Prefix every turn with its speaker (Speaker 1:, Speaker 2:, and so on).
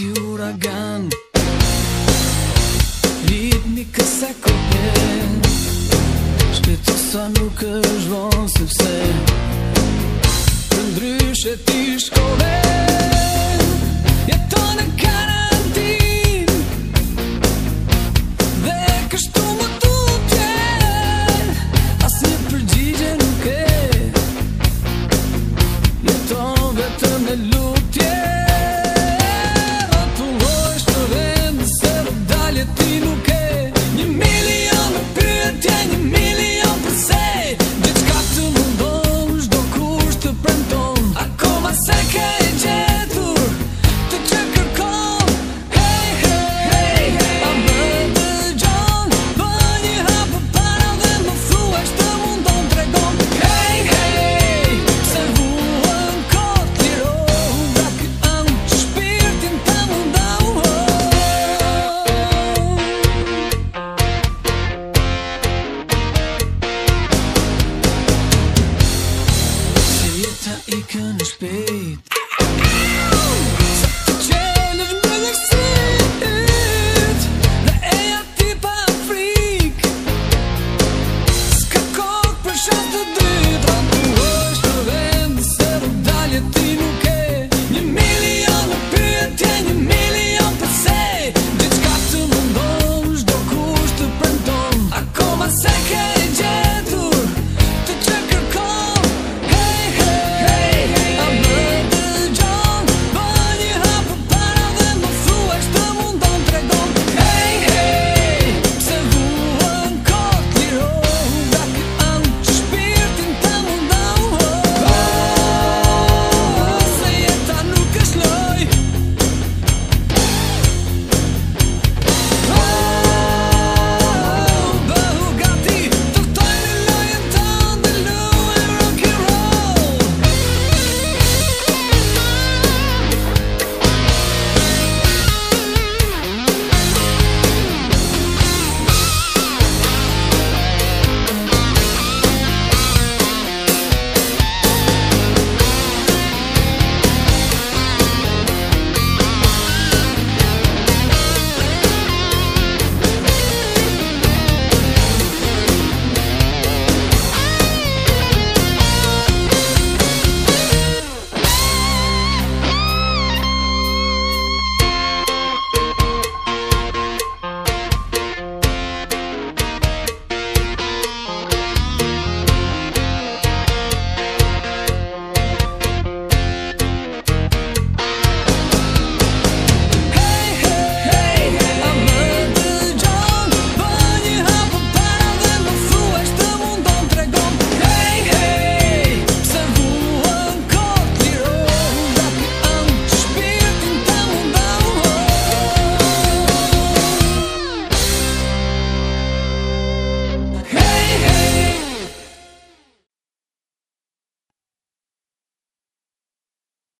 Speaker 1: si uragan Lid një kësa kopje Shpeto sa nuk është vonë sepse Të ndryshet i shkove